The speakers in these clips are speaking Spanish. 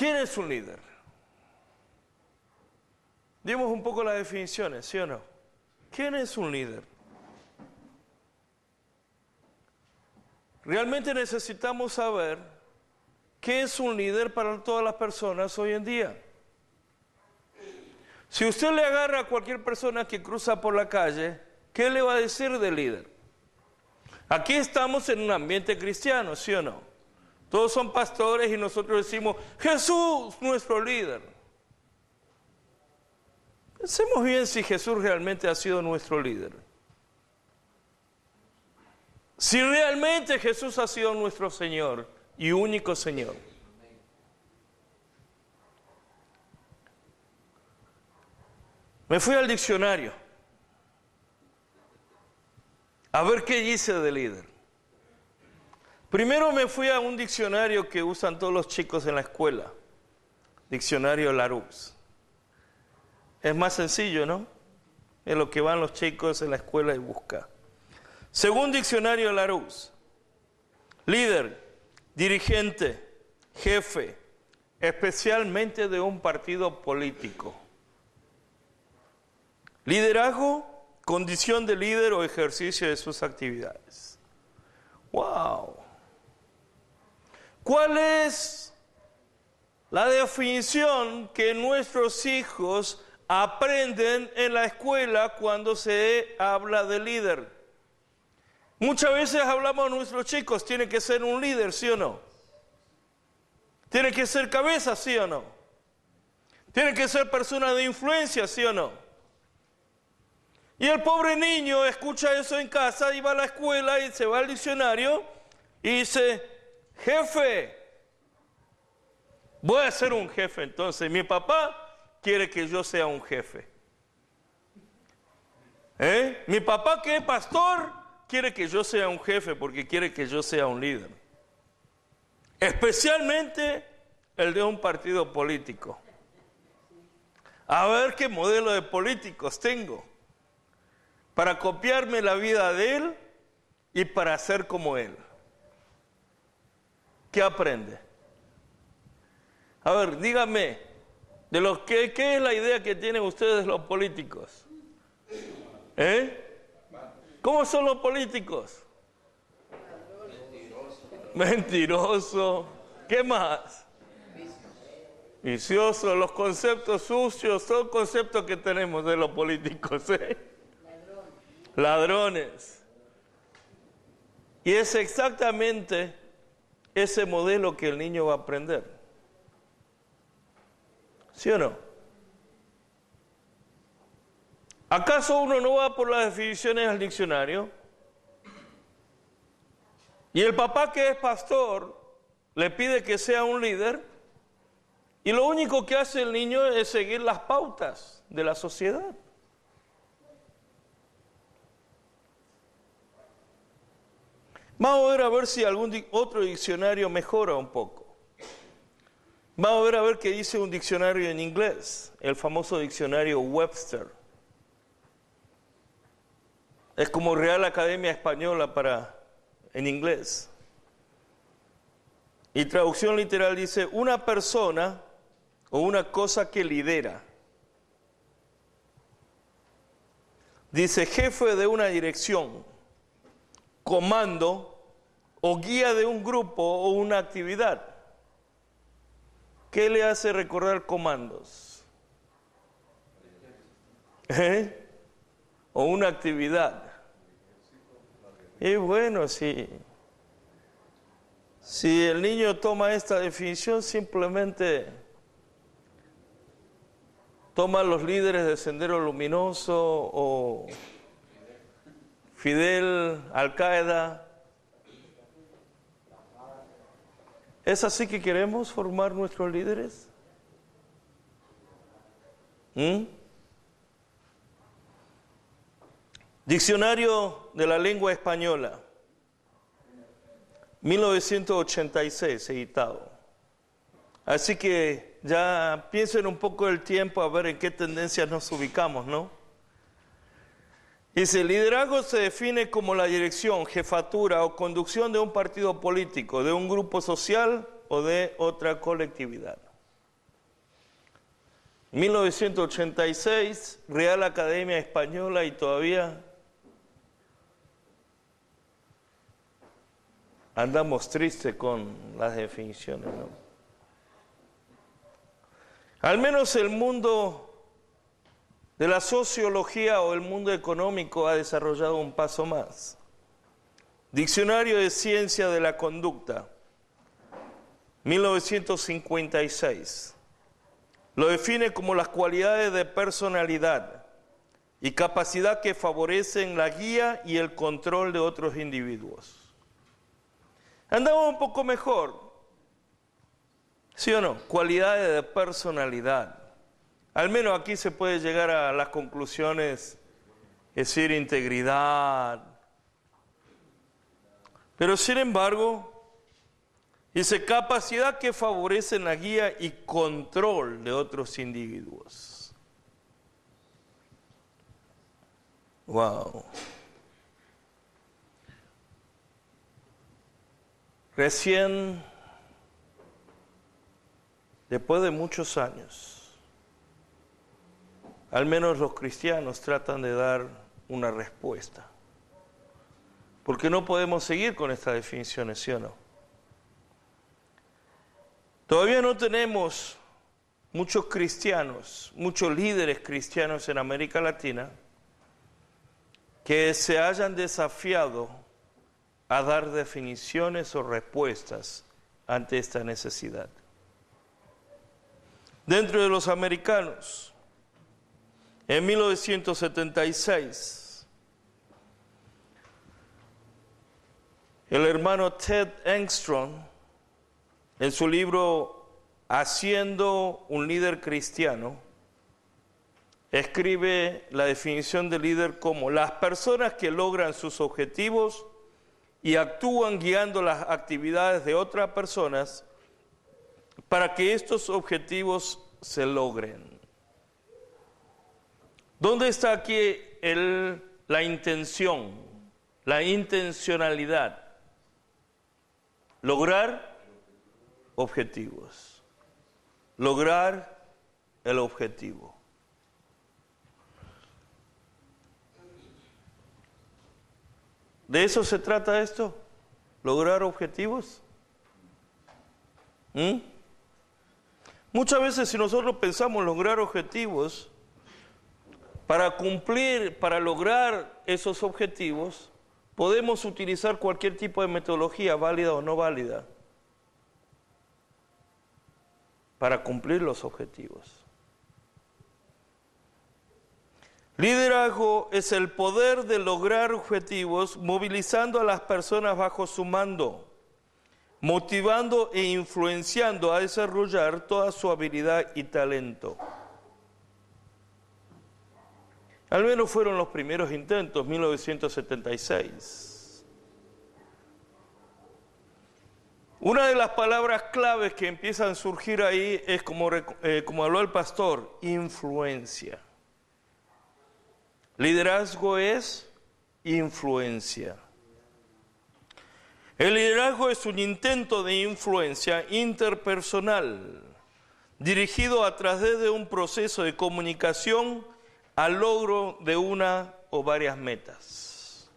¿quién es un líder? Dimos un poco las definiciones, ¿sí o no? ¿Quién es un líder? Realmente necesitamos saber qué es un líder para todas las personas hoy en día. Si usted le agarra a cualquier persona que cruza por la calle, ¿qué le va a decir de líder? Aquí estamos en un ambiente cristiano, ¿sí o no? Todos son pastores y nosotros decimos, Jesús, nuestro líder. Pensemos bien si Jesús realmente ha sido nuestro líder. Si realmente Jesús ha sido nuestro Señor y único Señor. Me fui al diccionario a ver qué dice de líder. Primero me fui a un diccionario que usan todos los chicos en la escuela, diccionario Larousse. Es más sencillo, ¿no? Es lo que van los chicos en la escuela y buscan. Según diccionario Larousse, líder, dirigente, jefe, especialmente de un partido político. Liderazgo, condición de líder o ejercicio de sus actividades. ¡Wow! ¿Cuál es la definición que nuestros hijos aprenden en la escuela cuando se habla de líder? Muchas veces hablamos a nuestros chicos, tiene que ser un líder, ¿sí o no? Tiene que ser cabeza, ¿sí o no? Tiene que ser persona de influencia, ¿sí o no? Y el pobre niño escucha eso en casa y va a la escuela y se va al diccionario y dice, jefe, voy a ser un jefe entonces. Mi papá quiere que yo sea un jefe. ¿Eh? Mi papá que es pastor quiere que yo sea un jefe porque quiere que yo sea un líder. Especialmente el de un partido político. A ver qué modelo de políticos tengo para copiarme la vida de Él y para ser como Él. ¿Qué aprende? A ver, dígame, de los que, ¿qué es la idea que tienen ustedes los políticos? ¿Eh? ¿Cómo son los políticos? Mentiroso. ¿Qué más? Vicioso, los conceptos sucios, son conceptos que tenemos de los políticos. ¿eh? ladrones. Y es exactamente ese modelo que el niño va a aprender. ¿Sí o no? ¿Acaso uno no va por las definiciones al diccionario? Y el papá que es pastor le pide que sea un líder y lo único que hace el niño es seguir las pautas de la sociedad. Vamos a ver a ver si algún otro diccionario mejora un poco. Vamos a ver a ver qué dice un diccionario en inglés, el famoso diccionario Webster. Es como Real Academia Española para en inglés. Y traducción literal dice una persona o una cosa que lidera. Dice jefe de una dirección, comando o guía de un grupo o una actividad. ¿Qué le hace recordar comandos? ¿Eh? O una actividad. Y bueno, si, si el niño toma esta definición, simplemente toma los líderes de Sendero Luminoso o Fidel, Al Qaeda, ¿Es así que queremos formar nuestros líderes? ¿Mm? Diccionario de la lengua española, 1986, editado. Así que ya piensen un poco el tiempo a ver en qué tendencias nos ubicamos, ¿no? Dice, liderazgo se define como la dirección, jefatura o conducción de un partido político, de un grupo social o de otra colectividad. 1986, Real Academia Española y todavía andamos tristes con las definiciones. Al menos el mundo de la sociología o el mundo económico ha desarrollado un paso más. Diccionario de Ciencia de la Conducta, 1956. Lo define como las cualidades de personalidad y capacidad que favorecen la guía y el control de otros individuos. Andamos un poco mejor, ¿sí o no? Cualidades de personalidad. Al menos aquí se puede llegar a las conclusiones, es decir, integridad. Pero sin embargo, Dice, capacidad que favorece la guía y control de otros individuos. Wow. Recién, después de muchos años, al menos los cristianos tratan de dar una respuesta. Porque no podemos seguir con esta definición, ¿sí o no? Todavía no tenemos muchos cristianos, muchos líderes cristianos en América Latina que se hayan desafiado a dar definiciones o respuestas ante esta necesidad. Dentro de los americanos, en 1976, el hermano Ted Engstrom en su libro Haciendo un líder cristiano, escribe la definición de líder como las personas que logran sus objetivos y actúan guiando las actividades de otras personas para que estos objetivos se logren. ¿Dónde está aquí el, la intención, la intencionalidad? Lograr objetivos. Lograr el objetivo. ¿De eso se trata esto? ¿Lograr objetivos? ¿Mm? Muchas veces si nosotros pensamos lograr objetivos, para cumplir, para lograr esos objetivos, podemos utilizar cualquier tipo de metodología, válida o no válida. para cumplir los objetivos. Liderazgo es el poder de lograr objetivos movilizando a las personas bajo su mando, motivando e influenciando a desarrollar toda su habilidad y talento. Al menos fueron los primeros intentos, 1976. Una de las palabras claves que empiezan a surgir ahí es como, eh, como habló el pastor, influencia. Liderazgo es influencia. El liderazgo es un intento de influencia interpersonal dirigido a través de un proceso de comunicación al logro de una o varias metas.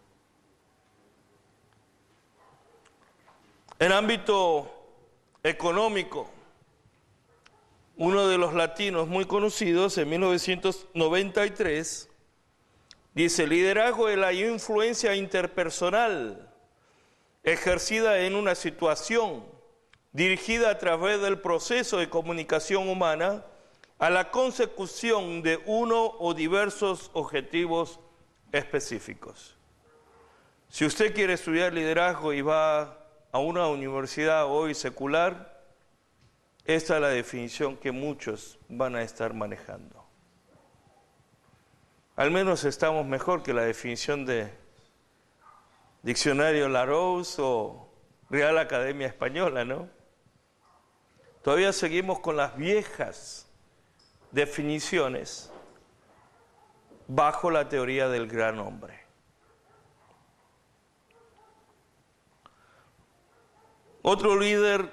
En ámbito económico, uno de los latinos muy conocidos en 1993 dice, liderazgo es la influencia interpersonal ejercida en una situación dirigida a través del proceso de comunicación humana a la consecución de uno o diversos objetivos específicos. Si usted quiere estudiar liderazgo y va a una universidad hoy secular, esta es la definición que muchos van a estar manejando. Al menos estamos mejor que la definición de Diccionario Larousse o Real Academia Española, ¿no? Todavía seguimos con las viejas definiciones bajo la teoría del gran hombre. Otro líder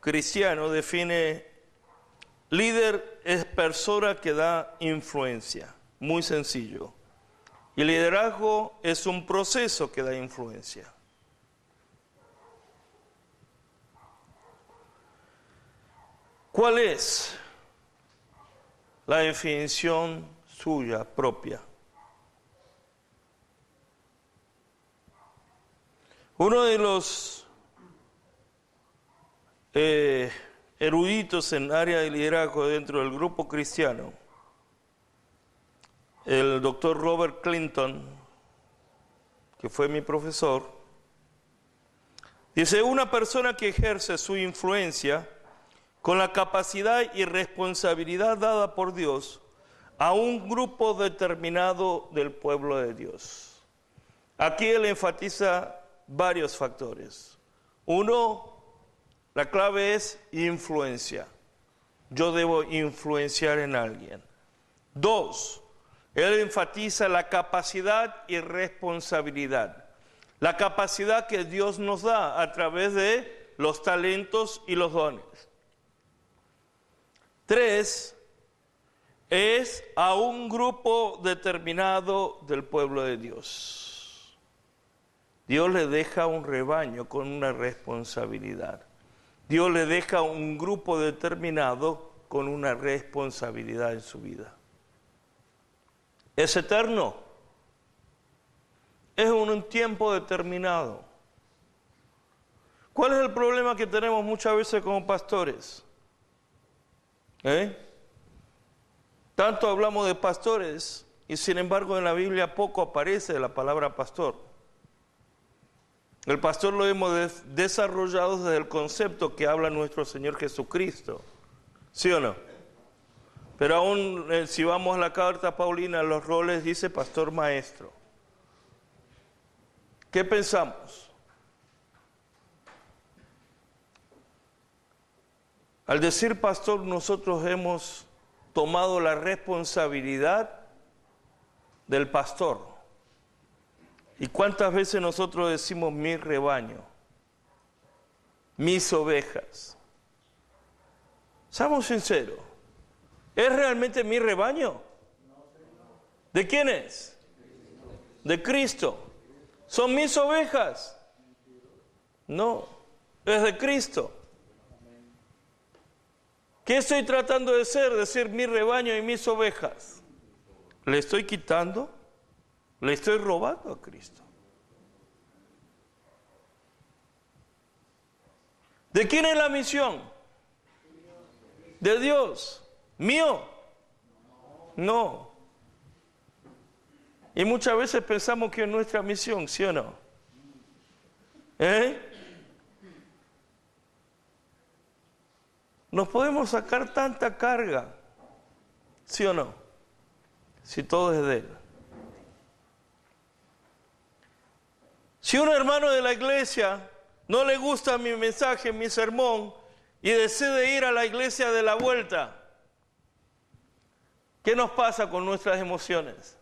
cristiano define líder es persona que da influencia, muy sencillo. Y liderazgo es un proceso que da influencia. ¿Cuál es la definición suya propia? Uno de los eh, eruditos en área de liderazgo dentro del grupo cristiano, el doctor Robert Clinton, que fue mi profesor, dice, una persona que ejerce su influencia con la capacidad y responsabilidad dada por Dios a un grupo determinado del pueblo de Dios. Aquí él enfatiza varios factores. Uno, la clave es influencia. Yo debo influenciar en alguien. Dos, él enfatiza la capacidad y responsabilidad. La capacidad que Dios nos da a través de los talentos y los dones. Tres, es a un grupo determinado del pueblo de Dios. Dios le deja un rebaño con una responsabilidad. Dios le deja un grupo determinado con una responsabilidad en su vida. Es eterno. Es un tiempo determinado. ¿Cuál es el problema que tenemos muchas veces como pastores? ¿Eh? Tanto hablamos de pastores y sin embargo en la Biblia poco aparece la palabra pastor. El pastor lo hemos desarrollado desde el concepto que habla nuestro Señor Jesucristo. ¿Sí o no? Pero aún eh, si vamos a la carta Paulina, los roles dice pastor maestro. ¿Qué pensamos? Al decir pastor, nosotros hemos tomado la responsabilidad del pastor. ¿Y cuántas veces nosotros decimos mi rebaño? Mis ovejas. Seamos sinceros. ¿Es realmente mi rebaño? ¿De quién es? De Cristo. ¿Son mis ovejas? No, es de Cristo. ¿Qué estoy tratando de ser? Decir mi rebaño y mis ovejas. ¿Le estoy quitando? Le estoy robando a Cristo. ¿De quién es la misión? De Dios. ¿Mío? No. Y muchas veces pensamos que es nuestra misión, ¿sí o no? ¿Eh? Nos podemos sacar tanta carga, ¿sí o no? Si todo es de Él. Si un hermano de la iglesia no le gusta mi mensaje, mi sermón, y decide ir a la iglesia de la vuelta, ¿qué nos pasa con nuestras emociones?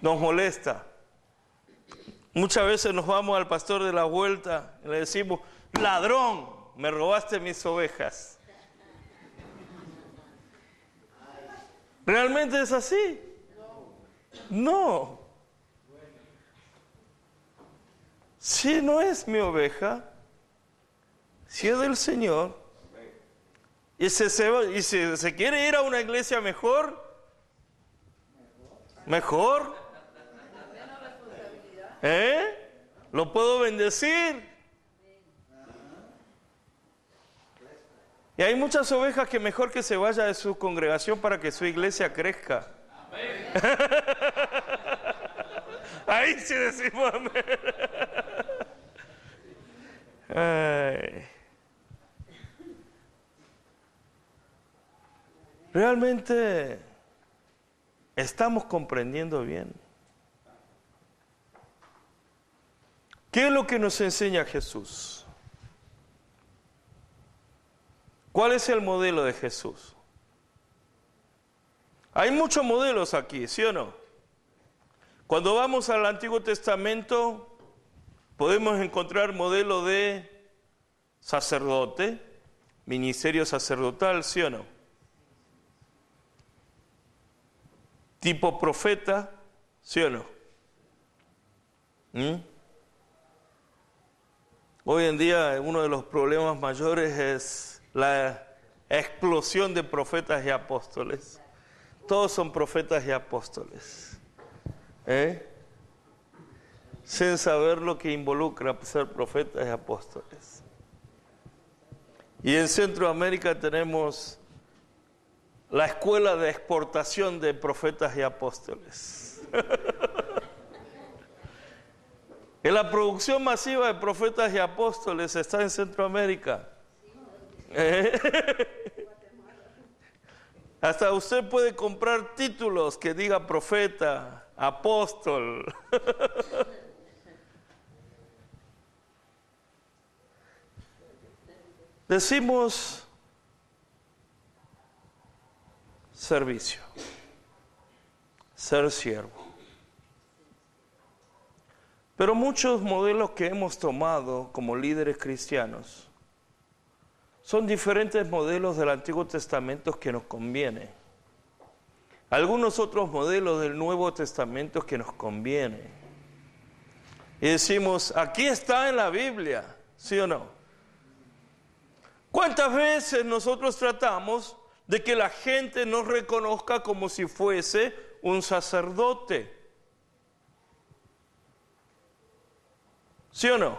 Nos molesta. Muchas veces nos vamos al pastor de la vuelta y le decimos, ladrón, me robaste mis ovejas. ¿Realmente es así? No. Si no es mi oveja, si es del Señor, y, se, y si se quiere ir a una iglesia mejor, mejor, ¿eh? Lo puedo bendecir. Y hay muchas ovejas que mejor que se vaya de su congregación para que su iglesia crezca. Ahí sí decimos amén. Realmente estamos comprendiendo bien. ¿Qué es lo que nos enseña Jesús? ¿Cuál es el modelo de Jesús? Hay muchos modelos aquí, ¿sí o no? Cuando vamos al Antiguo Testamento, podemos encontrar modelo de sacerdote, ministerio sacerdotal, ¿sí o no? Tipo profeta, ¿sí o no? ¿Mm? Hoy en día uno de los problemas mayores es la explosión de profetas y apóstoles. Todos son profetas y apóstoles. ¿Eh? Sin saber lo que involucra ser profetas y apóstoles. Y en Centroamérica tenemos la escuela de exportación de profetas y apóstoles. en la producción masiva de profetas y apóstoles está en Centroamérica. Hasta usted puede comprar títulos que diga profeta, apóstol. Decimos servicio, ser siervo. Pero muchos modelos que hemos tomado como líderes cristianos son diferentes modelos del Antiguo Testamento que nos convienen. Algunos otros modelos del Nuevo Testamento que nos convienen. Y decimos, aquí está en la Biblia, ¿sí o no? ¿Cuántas veces nosotros tratamos de que la gente nos reconozca como si fuese un sacerdote? ¿Sí o no?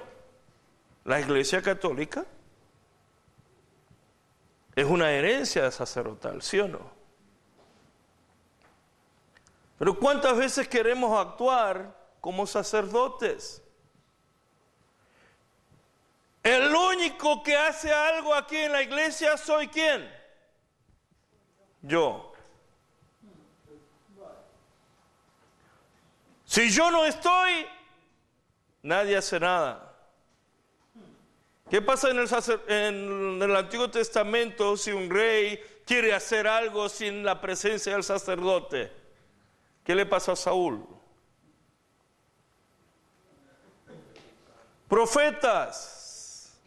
La Iglesia Católica es una herencia sacerdotal, ¿sí o no? Pero ¿cuántas veces queremos actuar como sacerdotes? El único que hace algo aquí en la iglesia soy quién? Yo. Si yo no estoy, nadie hace nada. ¿Qué pasa en el, Antiguo Testamento si un rey quiere hacer algo sin la presencia del sacerdote? ¿Qué le pasó a Saúl? Profetas.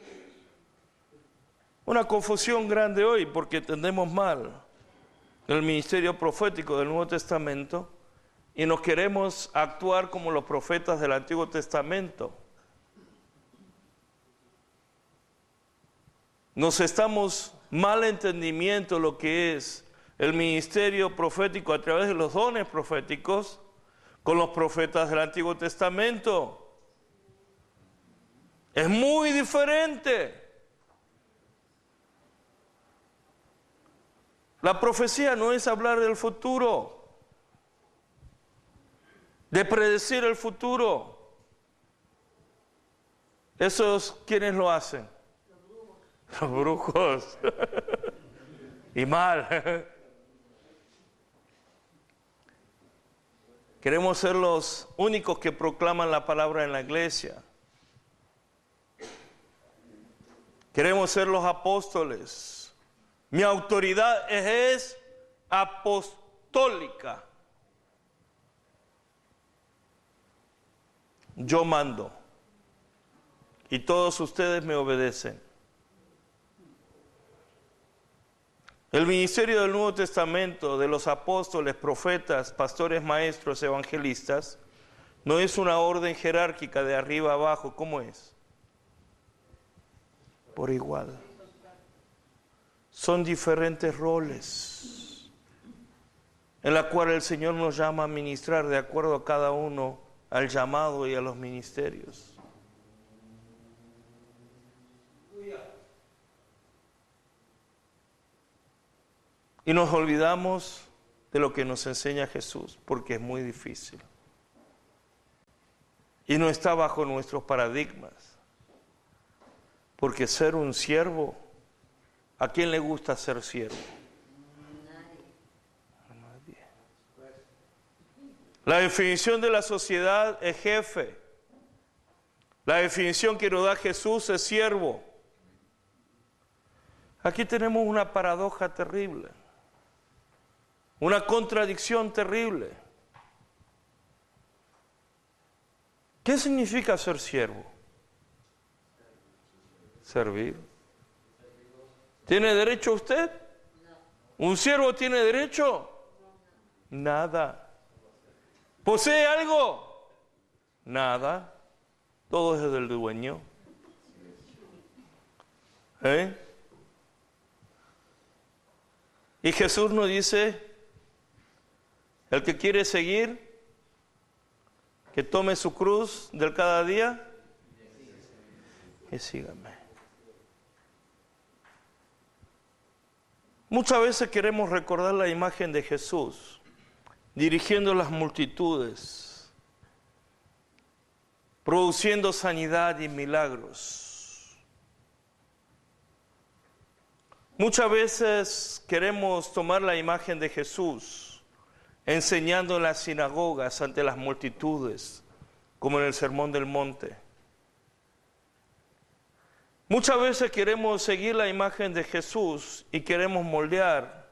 Una confusión grande hoy porque entendemos mal el ministerio profético del Nuevo Testamento y nos queremos actuar como los profetas del Antiguo Testamento. Nos estamos mal entendimiento lo que es el ministerio profético a través de los dones proféticos con los profetas del Antiguo Testamento. Es muy diferente. La profecía no es hablar del futuro, de predecir el futuro. Esos quienes lo hacen los brujos. y mal. Queremos ser los únicos que proclaman la palabra en la iglesia. Queremos ser los apóstoles. Mi autoridad es apostólica. Yo mando. Y todos ustedes me obedecen. El ministerio del Nuevo Testamento de los apóstoles, profetas, pastores, maestros, evangelistas, no es una orden jerárquica de arriba abajo, ¿cómo es? Por igual. Son diferentes roles en la cual el Señor nos llama a ministrar de acuerdo a cada uno al llamado y a los ministerios. Y nos olvidamos de lo que nos enseña Jesús, porque es muy difícil. Y no está bajo nuestros paradigmas. Porque ser un siervo, ¿a quién le gusta ser siervo? Nadie. La definición de la sociedad es jefe. La definición que nos da Jesús es siervo. Aquí tenemos una paradoja terrible. Una contradicción terrible. ¿Qué significa ser siervo? Servir. ¿Tiene derecho usted? ¿Un siervo tiene derecho? Nada. ¿Posee algo? Nada. Todo es del dueño. ¿Eh? Y Jesús nos dice, el que quiere seguir, que tome su cruz del cada día y sígame. Muchas veces queremos recordar la imagen de Jesús dirigiendo las multitudes, produciendo sanidad y milagros. Muchas veces queremos tomar la imagen de Jesús enseñando en las sinagogas ante las multitudes, como en el Sermón del Monte. Muchas veces queremos seguir la imagen de Jesús y queremos moldear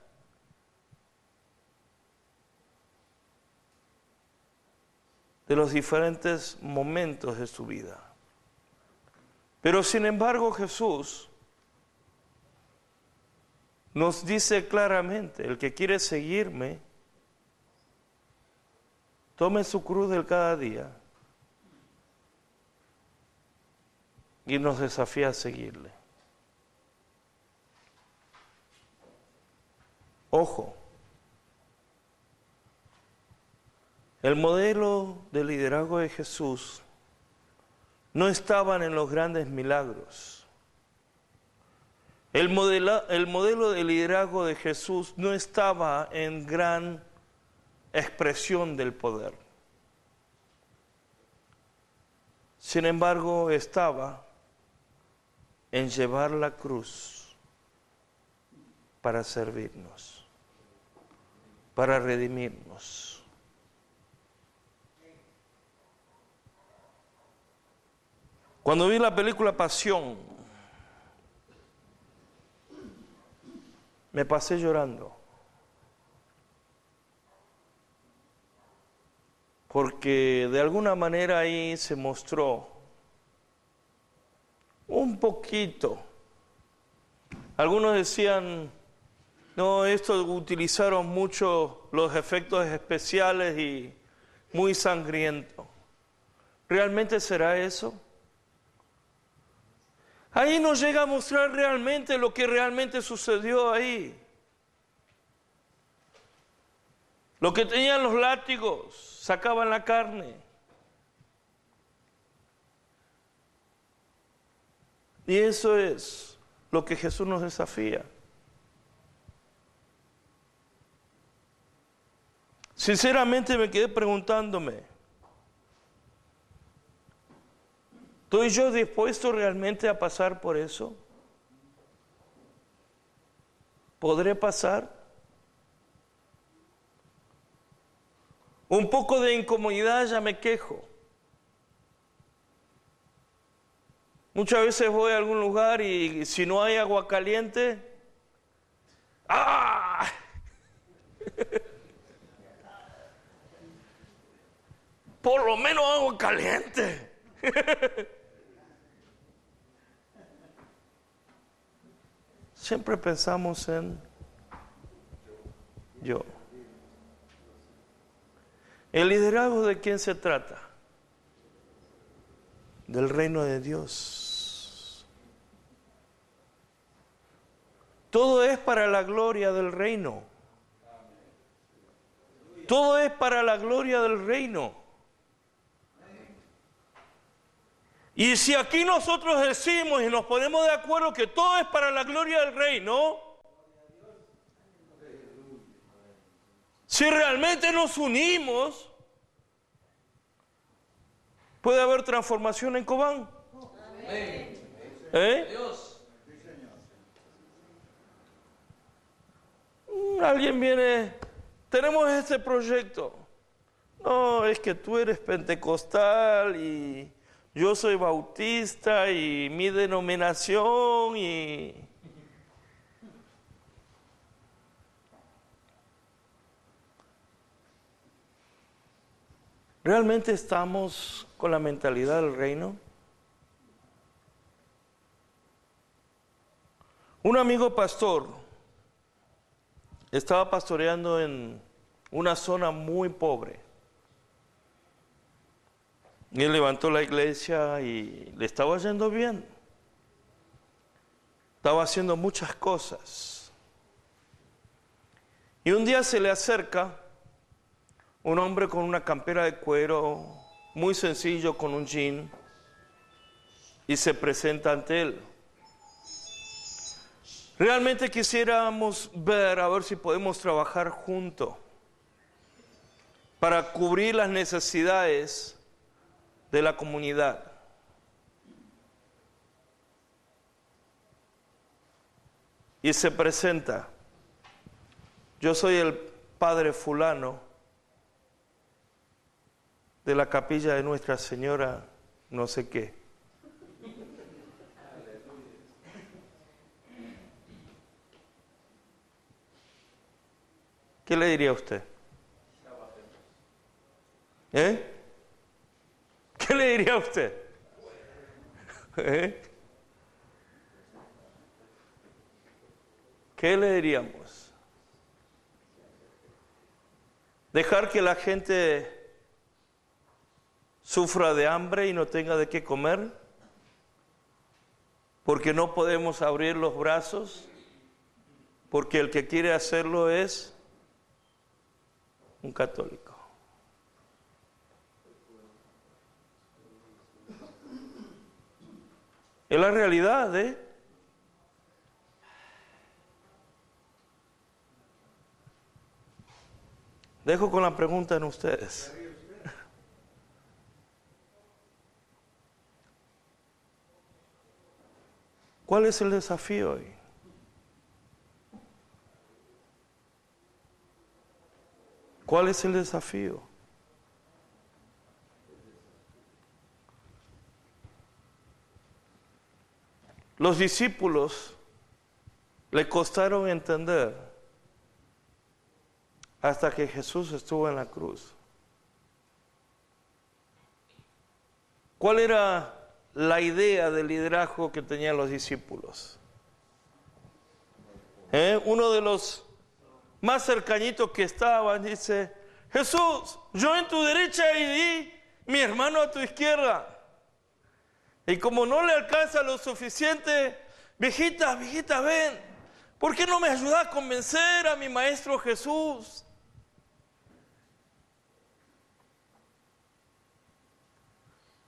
de los diferentes momentos de su vida. Pero sin embargo Jesús nos dice claramente, el que quiere seguirme, tome su cruz del cada día y nos desafía a seguirle. Ojo, el modelo de liderazgo de Jesús no estaban en los grandes milagros. El modelo, el modelo de liderazgo de Jesús no estaba en gran expresión del poder. Sin embargo, estaba en llevar la cruz para servirnos, para redimirnos. Cuando vi la película Pasión, me pasé llorando. Porque de alguna manera ahí se mostró un poquito. Algunos decían, no, esto utilizaron mucho los efectos especiales y muy sangriento. ¿Realmente será eso? Ahí nos llega a mostrar realmente lo que realmente sucedió ahí. Lo que tenían los látigos, sacaban la carne. Y eso es lo que Jesús nos desafía. Sinceramente me quedé preguntándome, ¿estoy yo dispuesto realmente a pasar por eso? ¿Podré pasar? Un poco de incomodidad ya me quejo. Muchas veces voy a algún lugar y si no hay agua caliente, ¡ah! Por lo menos agua caliente. Siempre pensamos en yo. ¿El liderazgo de quién se trata? del reino de Dios. Todo es para la gloria del reino. Todo es para la gloria del reino. Y si aquí nosotros decimos y nos ponemos de acuerdo que todo es para la gloria del reino, si realmente nos unimos, ¿Puede haber transformación en Cobán? ¿Eh? Mm, alguien viene, tenemos este proyecto. No, es que tú eres pentecostal y yo soy bautista y mi denominación y... ¿Realmente estamos con la mentalidad del reino? Un amigo pastor estaba pastoreando en una zona muy pobre. Y él levantó la iglesia y le estaba yendo bien. Estaba haciendo muchas cosas. Y un día se le acerca un hombre con una campera de cuero, muy sencillo, con un jean, y se presenta ante él. Realmente quisiéramos ver, a ver si podemos trabajar juntos para cubrir las necesidades de la comunidad. Y se presenta, yo soy el padre fulano de la capilla de Nuestra Señora, no sé qué. ¿Qué le diría a usted? ¿Eh? ¿Qué le diría a usted? ¿Eh? ¿Qué le diríamos? Dejar que la gente sufra de hambre y no tenga de qué comer, porque no podemos abrir los brazos, porque el que quiere hacerlo es un católico. Es la realidad, ¿eh? Dejo con la pregunta en ustedes. ¿Cuál es el desafío hoy? ¿Cuál es el desafío? Los discípulos le costaron entender hasta que Jesús estuvo en la cruz. ¿Cuál era la idea del liderazgo que tenían los discípulos? ¿Eh? Uno de los más cercañitos que estaban dice, Jesús, yo en tu derecha y mi hermano a tu izquierda. Y como no le alcanza lo suficiente, viejita, viejita, ven, ¿por qué no me ayuda a convencer a mi maestro Jesús?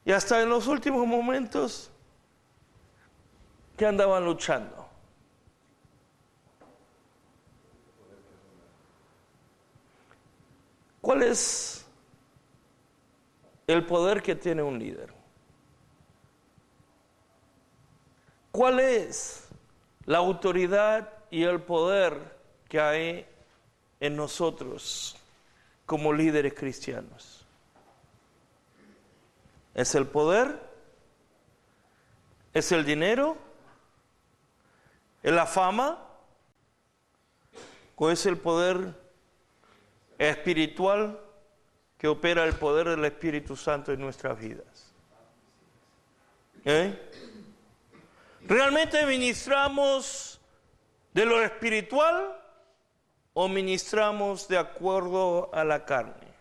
Y hasta en los últimos momentos que andaban luchando. ¿Cuál es el poder que tiene un líder? ¿Cuál es la autoridad y el poder que hay en nosotros como líderes cristianos? ¿Es el poder? ¿Es el dinero? ¿Es la fama? ¿O es el poder espiritual que opera el poder del Espíritu Santo en nuestras vidas? ¿Eh? ¿Realmente ministramos de lo espiritual o ministramos de acuerdo a la carne?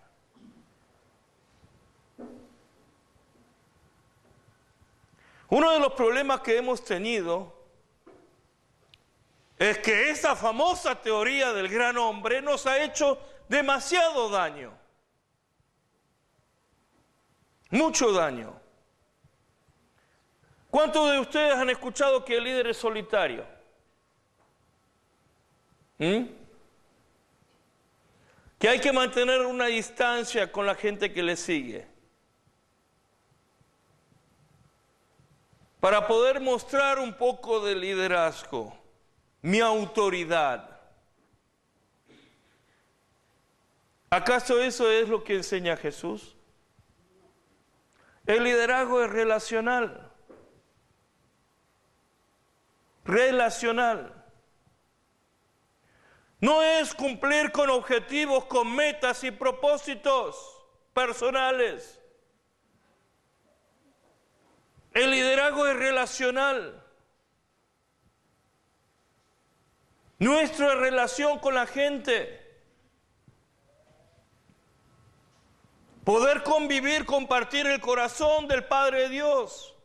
Uno de los problemas que hemos tenido es que esa famosa teoría del gran hombre nos ha hecho demasiado daño. Mucho daño. ¿Cuántos de ustedes han escuchado que el líder es solitario? ¿Mm? Que hay que mantener una distancia con la gente que le sigue. Para poder mostrar un poco de liderazgo, mi autoridad. ¿Acaso eso es lo que enseña Jesús? El liderazgo es relacional relacional. No es cumplir con objetivos, con metas y propósitos personales. El liderazgo es relacional. Nuestra relación con la gente. Poder convivir, compartir el corazón del Padre de Dios.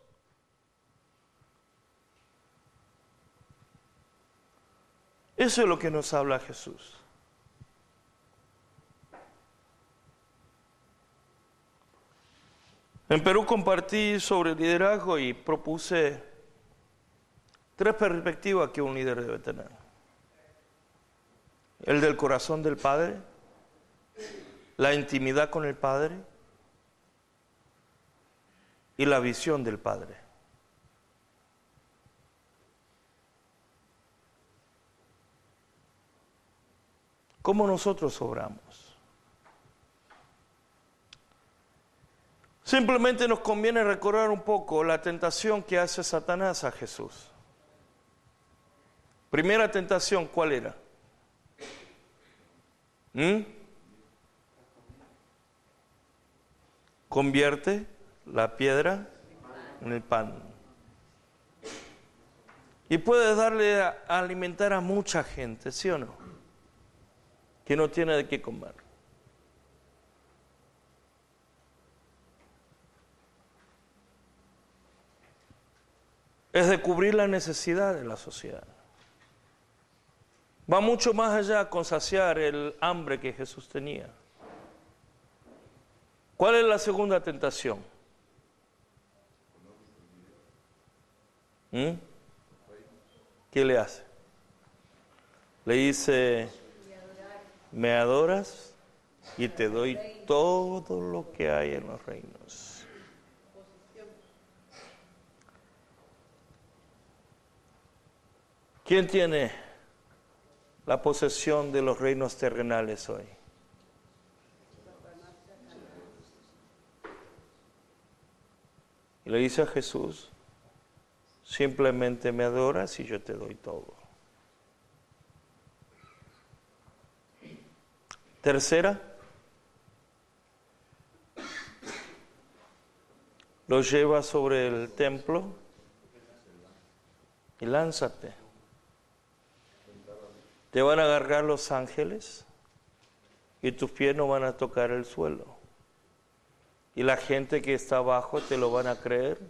Eso es lo que nos habla Jesús. En Perú compartí sobre liderazgo y propuse tres perspectivas que un líder debe tener. El del corazón del Padre, la intimidad con el Padre y la visión del Padre. ¿Cómo nosotros obramos? Simplemente nos conviene recordar un poco la tentación que hace Satanás a Jesús. Primera tentación, ¿cuál era? ¿Mm? Convierte la piedra en el pan. Y puede darle a alimentar a mucha gente, ¿sí o no? Que no tiene de qué comer. Es de cubrir la necesidad de la sociedad. Va mucho más allá con saciar el hambre que Jesús tenía. ¿Cuál es la segunda tentación? ¿Mm? ¿Qué le hace? Le dice, me adoras y te doy todo lo que hay en los reinos. ¿Quién tiene la posesión de los reinos terrenales hoy? Y le dice a Jesús, simplemente me adoras y yo te doy todo. Tercera, lo lleva sobre el templo y lánzate. Te van a agarrar los ángeles y tus pies no van a tocar el suelo. Y la gente que está abajo te lo van a creer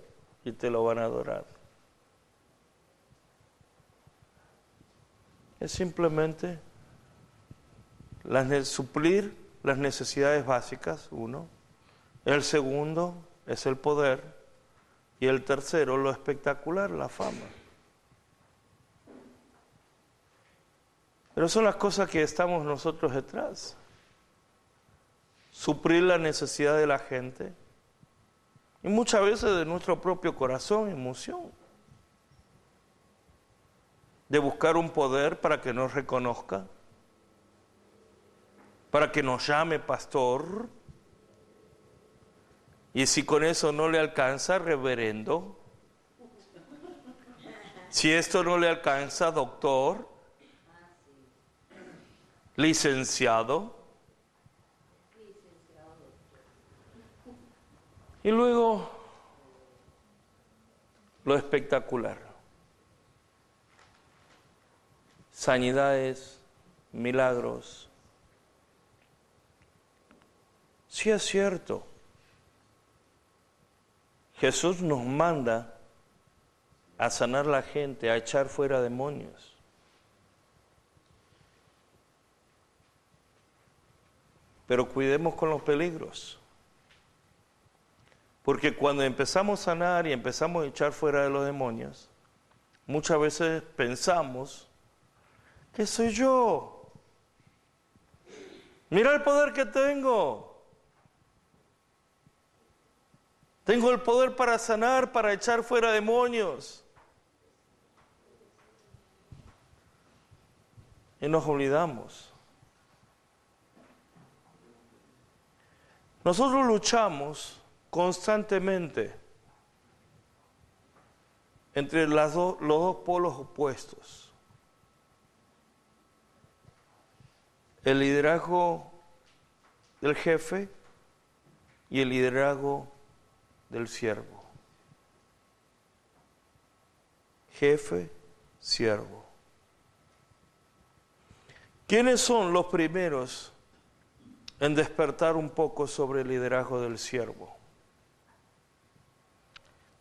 y te lo van a adorar. Es simplemente suplir las necesidades básicas, uno. El segundo es el poder. Y el tercero, lo espectacular, la fama. Pero son las cosas que estamos nosotros detrás. Suplir la necesidad de la gente. Y muchas veces de nuestro propio corazón, emoción. De buscar un poder para que nos reconozca. Para que nos llame pastor. Y si con eso no le alcanza, reverendo. Si esto no le alcanza, doctor licenciado. Y luego lo espectacular. Sanidades, milagros. Si es cierto. Jesús nos manda a sanar la gente, a echar fuera demonios. Pero cuidemos con los peligros. Porque cuando empezamos a sanar y empezamos a echar fuera de los demonios, muchas veces pensamos que soy yo. Mira el poder que tengo. Tengo el poder para sanar, para echar fuera demonios. Y nos olvidamos Nosotros luchamos constantemente entre los dos polos opuestos. El liderazgo del jefe y el liderazgo del siervo. Jefe, siervo. ¿Quiénes son los primeros en despertar un poco sobre el liderazgo del siervo.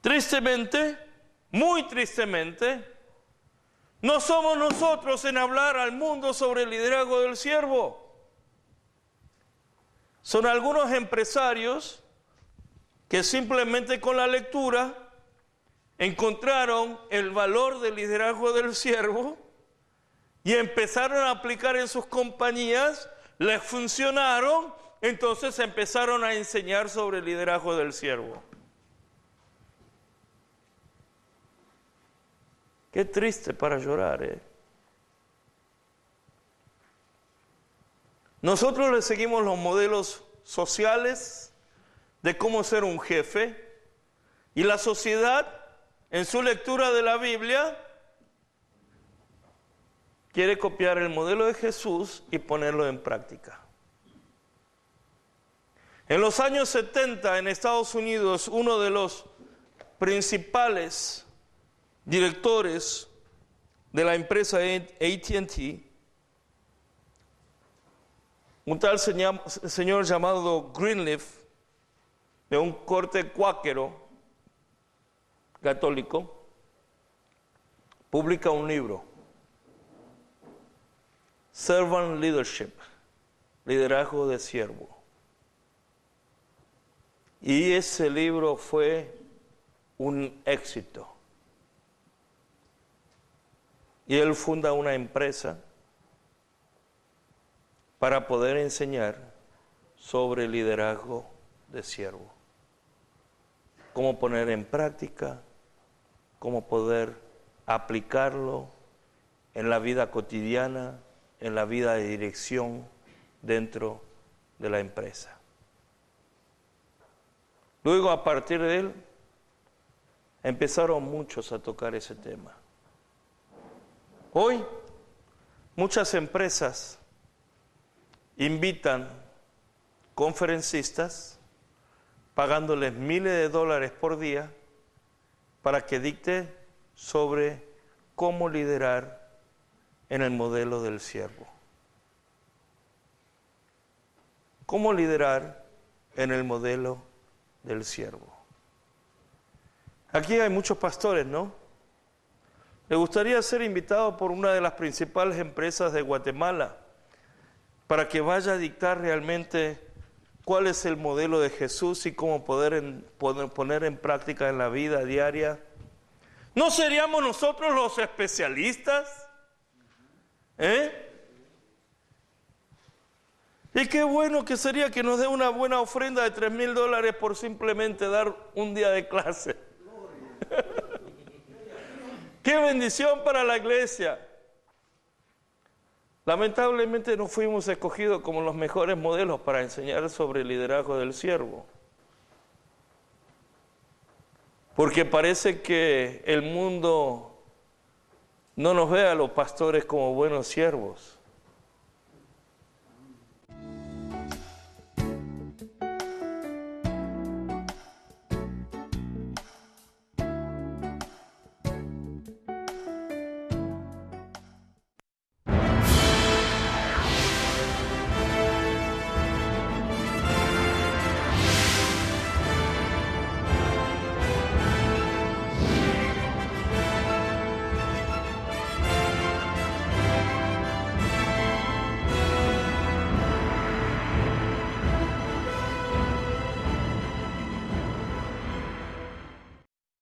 Tristemente, muy tristemente, no somos nosotros en hablar al mundo sobre el liderazgo del siervo. Son algunos empresarios que simplemente con la lectura encontraron el valor del liderazgo del siervo y empezaron a aplicar en sus compañías, les funcionaron, entonces empezaron a enseñar sobre el liderazgo del siervo. Qué triste para llorar, ¿eh? Nosotros le seguimos los modelos sociales de cómo ser un jefe y la sociedad en su lectura de la Biblia quiere copiar el modelo de Jesús y ponerlo en práctica. En los años 70 en Estados Unidos uno de los principales directores de la empresa ATT, un tal señor llamado Greenleaf, de un corte cuáquero católico, publica un libro, Servant Leadership, liderazgo de siervo. Y ese libro fue un éxito. Y él funda una empresa para poder enseñar sobre liderazgo de siervo. Cómo poner en práctica, cómo poder aplicarlo en la vida cotidiana, en la vida de dirección dentro de la empresa. Luego, a partir de él, empezaron muchos a tocar ese tema. Hoy muchas empresas invitan conferencistas pagándoles miles de dólares por día para que dicte sobre cómo liderar en el modelo del siervo. ¿Cómo liderar en el modelo del siervo? Aquí hay muchos pastores, ¿no? Le gustaría ser invitado por una de las principales empresas de Guatemala para que vaya a dictar realmente cuál es el modelo de Jesús y cómo poder, poner en práctica en la vida diaria. ¿No seríamos nosotros los especialistas? ¿Eh? Y qué bueno que sería que nos dé una buena ofrenda de tres mil dólares por simplemente dar un día de clase. Qué bendición para la iglesia. Lamentablemente no fuimos escogidos como los mejores modelos para enseñar sobre el liderazgo del siervo. Porque parece que el mundo no nos ve a los pastores como buenos siervos.